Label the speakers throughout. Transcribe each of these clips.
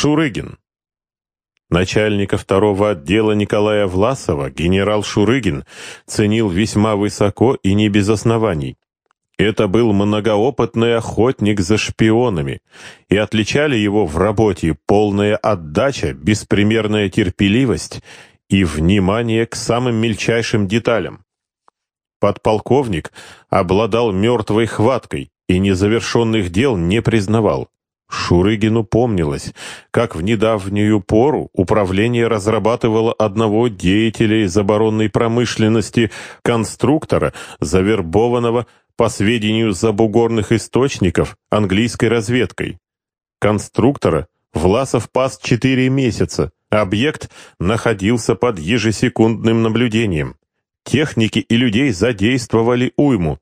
Speaker 1: Шурыгин. Начальника второго отдела Николая Власова генерал Шурыгин ценил весьма высоко и не без оснований. Это был многоопытный охотник за шпионами, и отличали его в работе полная отдача, беспримерная терпеливость и внимание к самым мельчайшим деталям. Подполковник обладал мертвой хваткой и незавершенных дел не признавал. Шурыгину помнилось, как в недавнюю пору управление разрабатывало одного деятеля из оборонной промышленности, конструктора, завербованного, по сведению забугорных источников, английской разведкой. Конструктора Власов пас четыре месяца, объект находился под ежесекундным наблюдением. Техники и людей задействовали уйму,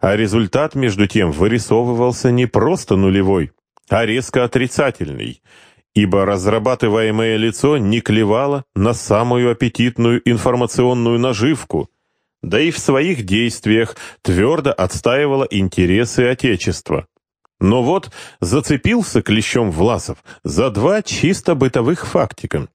Speaker 1: а результат, между тем, вырисовывался не просто нулевой, а резко отрицательный, ибо разрабатываемое лицо не клевало на самую аппетитную информационную наживку, да и в своих действиях твердо отстаивало интересы Отечества. Но вот зацепился клещом Власов за два чисто бытовых фактика.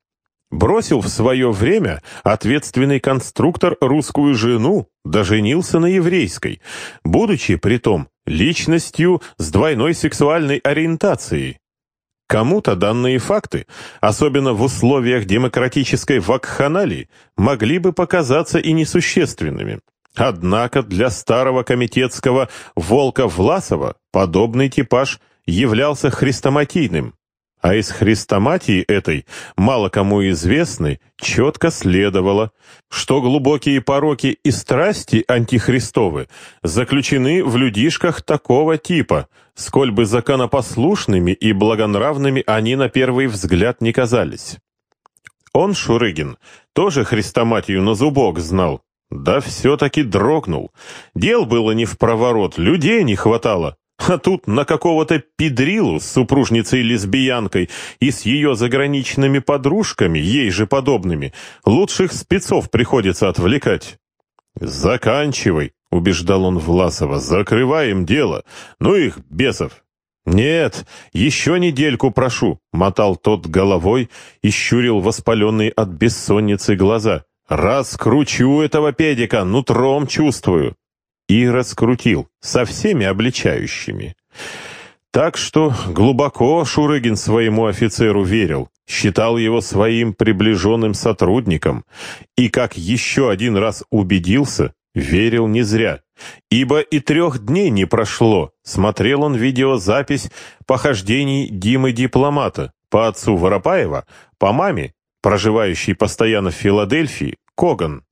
Speaker 1: Бросил в свое время ответственный конструктор русскую жену, доженился на еврейской, будучи, притом, личностью с двойной сексуальной ориентацией. Кому-то данные факты, особенно в условиях демократической вакханалии, могли бы показаться и несущественными. Однако для старого комитетского Волка Власова подобный типаж являлся хрестоматийным, а из хрестоматии этой, мало кому известной, четко следовало, что глубокие пороки и страсти антихристовы заключены в людишках такого типа, сколь бы законопослушными и благонравными они на первый взгляд не казались. Он, Шурыгин, тоже хрестоматию на зубок знал, да все-таки дрогнул. Дел было не в проворот, людей не хватало. А тут на какого-то педрилу с супружницей-лесбиянкой и с ее заграничными подружками, ей же подобными, лучших спецов приходится отвлекать. «Заканчивай», — убеждал он Власова, — «закрываем дело. Ну их, бесов». «Нет, еще недельку прошу», — мотал тот головой и щурил воспаленные от бессонницы глаза. «Раскручу этого педика, нутром чувствую» и раскрутил со всеми обличающими. Так что глубоко Шурыгин своему офицеру верил, считал его своим приближенным сотрудником и, как еще один раз убедился, верил не зря. Ибо и трех дней не прошло, смотрел он видеозапись похождений Димы-дипломата по отцу Воропаева, по маме, проживающей постоянно в Филадельфии, Коган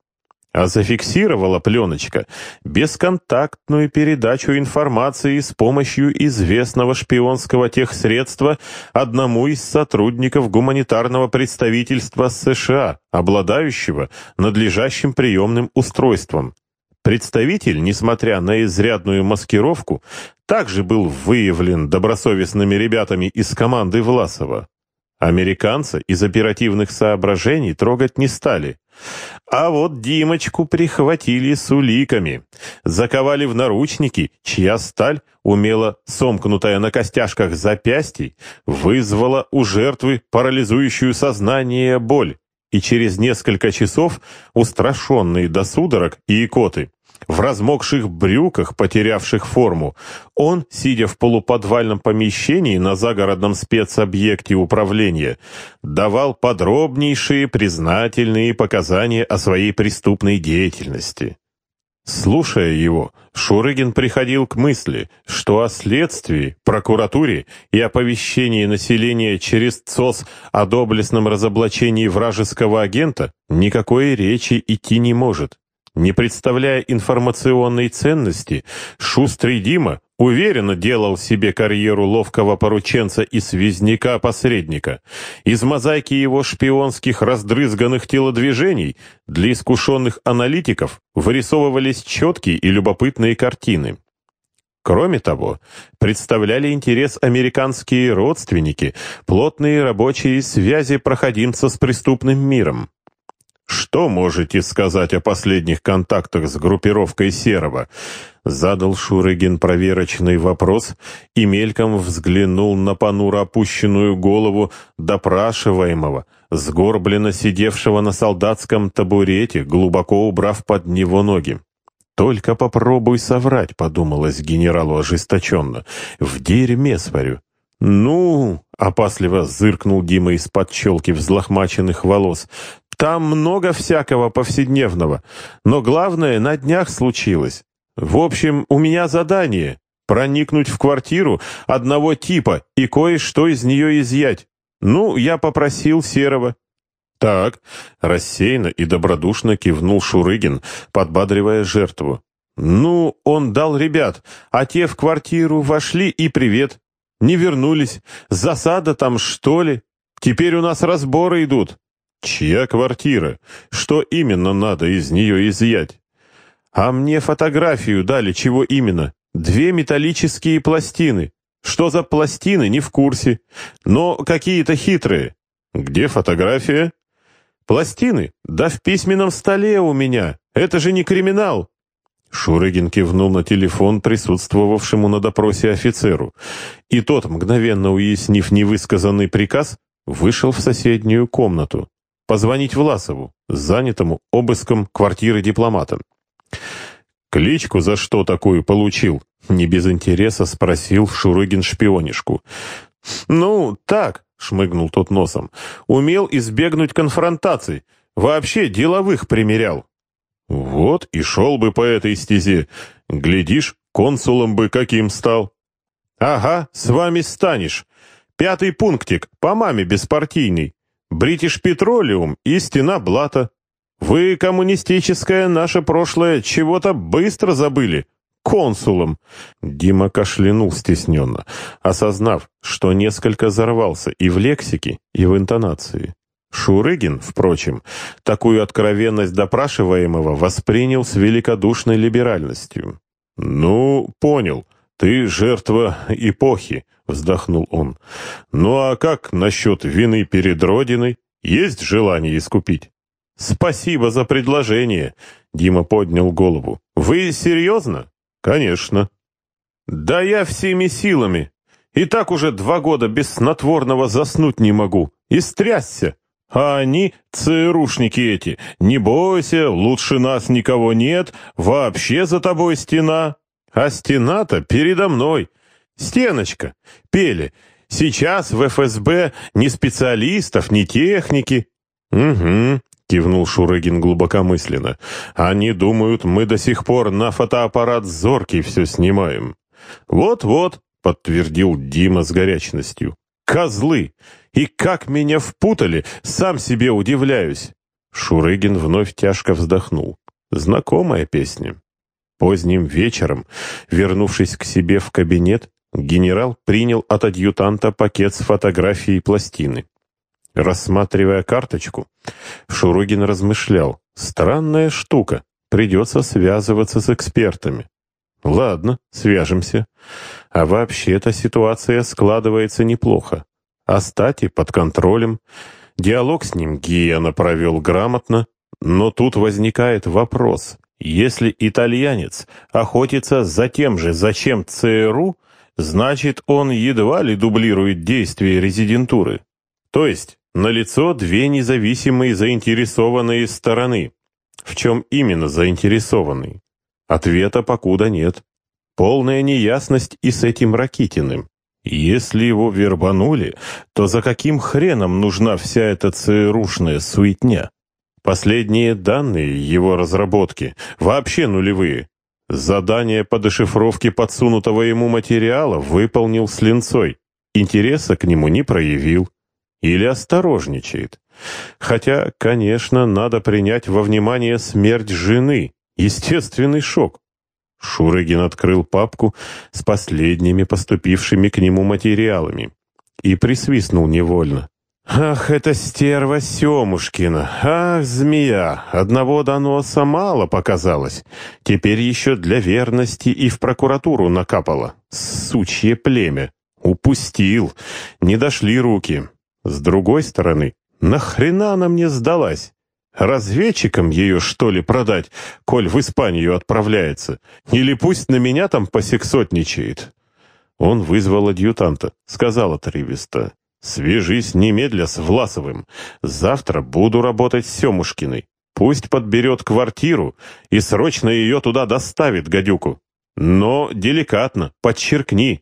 Speaker 1: а зафиксировала пленочка бесконтактную передачу информации с помощью известного шпионского техсредства одному из сотрудников гуманитарного представительства США, обладающего надлежащим приемным устройством. Представитель, несмотря на изрядную маскировку, также был выявлен добросовестными ребятами из команды Власова. Американца из оперативных соображений трогать не стали. А вот Димочку прихватили с уликами. Заковали в наручники, чья сталь, умело сомкнутая на костяшках запястий, вызвала у жертвы парализующую сознание боль. И через несколько часов, устрашенные до судорог и икоты, в размокших брюках, потерявших форму, он, сидя в полуподвальном помещении на загородном спецобъекте управления, давал подробнейшие признательные показания о своей преступной деятельности. Слушая его, Шурыгин приходил к мысли, что о следствии, прокуратуре и оповещении населения через ЦОС о доблестном разоблачении вражеского агента никакой речи идти не может. Не представляя информационной ценности, шустрый Дима уверенно делал себе карьеру ловкого порученца и связняка-посредника. Из мозаики его шпионских раздрызганных телодвижений для искушенных аналитиков вырисовывались четкие и любопытные картины. Кроме того, представляли интерес американские родственники, плотные рабочие связи проходимца с преступным миром. Что можете сказать о последних контактах с группировкой Серова? Задал Шурыгин проверочный вопрос и мельком взглянул на понуро опущенную голову допрашиваемого, сгорбленно сидевшего на солдатском табурете, глубоко убрав под него ноги. «Только попробуй соврать», — подумалось генералу ожесточенно. «В дерьме сварю». «Ну...» — опасливо зыркнул Дима из-под челки взлохмаченных волос. Там много всякого повседневного, но главное на днях случилось. В общем, у меня задание — проникнуть в квартиру одного типа и кое-что из нее изъять. Ну, я попросил Серого. Так, рассеянно и добродушно кивнул Шурыгин, подбадривая жертву. Ну, он дал ребят, а те в квартиру вошли и привет. Не вернулись. Засада там, что ли? Теперь у нас разборы идут. Чья квартира? Что именно надо из нее изъять? А мне фотографию дали, чего именно? Две металлические пластины. Что за пластины, не в курсе. Но какие-то хитрые. Где фотография? Пластины? Да в письменном столе у меня. Это же не криминал. Шурыгин кивнул на телефон присутствовавшему на допросе офицеру, и тот, мгновенно уяснив невысказанный приказ, вышел в соседнюю комнату позвонить Власову, занятому обыском квартиры дипломата. «Кличку за что такую получил?» — не без интереса спросил Шурыгин шпионишку. «Ну, так», — шмыгнул тот носом, — «умел избегнуть конфронтаций, вообще деловых примерял». «Вот и шел бы по этой стезе. Глядишь, консулом бы каким стал». «Ага, с вами станешь. Пятый пунктик, по маме беспартийный. Бритиш Петролиум и стена Блата. Вы, коммунистическое наше прошлое, чего-то быстро забыли. Консулом. Дима кашлянул стесненно, осознав, что несколько взорвался и в лексике, и в интонации. Шурыгин, впрочем, такую откровенность допрашиваемого воспринял с великодушной либеральностью. «Ну, понял. Ты жертва эпохи», вздохнул он. «Ну а как насчет вины перед Родиной? Есть желание искупить?» «Спасибо за предложение», — Дима поднял голову. «Вы серьезно?» «Конечно». «Да я всеми силами. И так уже два года без снотворного заснуть не могу. И стрясся. А они, ЦРУшники эти, не бойся, лучше нас никого нет, вообще за тобой стена. А стена-то передо мной. Стеночка. Пели. Сейчас в ФСБ ни специалистов, ни техники. Угу. Кивнул Шурыгин глубокомысленно. «Они думают, мы до сих пор на фотоаппарат зоркий все снимаем». «Вот-вот», — подтвердил Дима с горячностью. «Козлы! И как меня впутали, сам себе удивляюсь!» Шурыгин вновь тяжко вздохнул. Знакомая песня. Поздним вечером, вернувшись к себе в кабинет, Генерал принял от адъютанта пакет с фотографией пластины. Рассматривая карточку, Шурыгин размышлял. Странная штука. Придется связываться с экспертами. Ладно, свяжемся. А вообще-то ситуация складывается неплохо. А стати под контролем. Диалог с ним Гиена провел грамотно. Но тут возникает вопрос. Если итальянец охотится за тем же, зачем ЦРУ, Значит, он едва ли дублирует действия резидентуры. То есть, налицо две независимые заинтересованные стороны. В чем именно заинтересованный? Ответа покуда нет. Полная неясность и с этим Ракитиным. Если его вербанули, то за каким хреном нужна вся эта ЦРУшная суетня? Последние данные его разработки вообще нулевые. Задание по дешифровке подсунутого ему материала выполнил с линцой. Интереса к нему не проявил. Или осторожничает. Хотя, конечно, надо принять во внимание смерть жены. Естественный шок. Шурыгин открыл папку с последними поступившими к нему материалами и присвистнул невольно. «Ах, это стерва Семушкина! Ах, змея! Одного доноса мало показалось. Теперь еще для верности и в прокуратуру накапало. Сучье племя! Упустил! Не дошли руки. С другой стороны, нахрена она мне сдалась? Разведчикам ее, что ли, продать, коль в Испанию отправляется? Или пусть на меня там посексотничает?» Он вызвал адъютанта, сказал отрывисто. «Свяжись немедля с Власовым. Завтра буду работать с Семушкиной. Пусть подберет квартиру и срочно ее туда доставит, гадюку. Но деликатно, подчеркни,